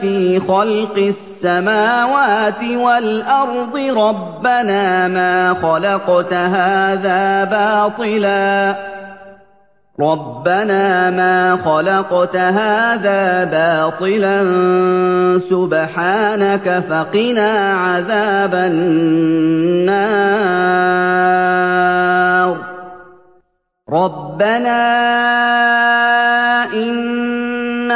فِي خَلْقِ السَّمَاوَاتِ وَالْأَرْضِ رَبَّنَا مَا خَلَقْتَ هَٰذَا بَاطِلًا. رَبَّنَا مَا خَلَقْتَ هَٰذَا بَاطِلًا. سُبْحَانَكَ فَقِنَا عَذَابَ النَّارِ. رَبَّنَا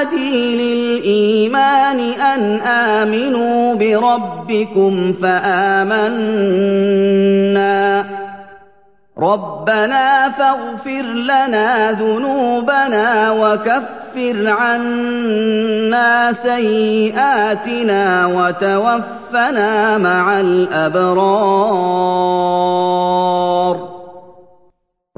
يُنَادِي لِلْإِيمَانِ أَنْ آمِنُوا بِرَبِّكُمْ فَآمَنَّا. رَبَّنَا فَاغْفِرْ لَنَا ذُنُوبَنَا وَكَفِّرْ عَنَّا سَيِّئَاتِنَا وَتَوَفَّنَا مَعَ الْأَبْرَارِ.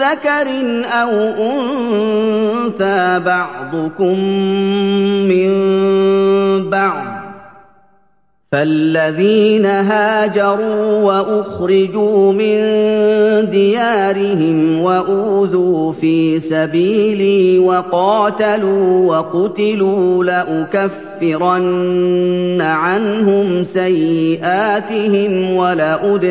ذَكَرٍ أَوْ أُنثَىٰ بَعْضُكُم مِّن بَعْضٍ ۖ فَالَّذِينَ هَاجَرُوا وَأُخْرِجُوا مِن دِيَارِهِمْ وَأُوذُوا فِي سَبِيلِي وَقَاتَلُوا وَقُتِلُوا لَأُكَفِّرَنَّ عَنْهُمْ سَيِّئَاتِهِمْ وَلَأُدْخِلَنَّهُمْ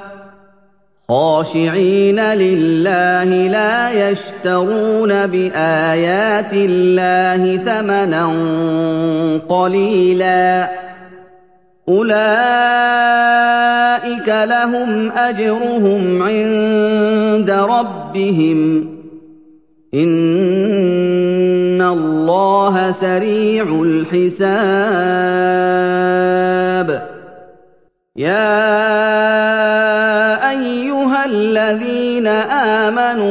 خاشعين لله لا يشترون بآيات الله ثمنا قليلا. أولئك لهم أجرهم عند ربهم. إن الله سريع الحساب. يَا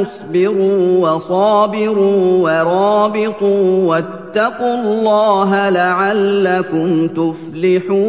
اصْبِرُوا وَصَابِرُوا وَرَابِطُوا وَاتَّقُوا اللَّهَ لَعَلَّكُمْ تُفْلِحُونَ